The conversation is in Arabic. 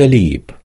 الصليب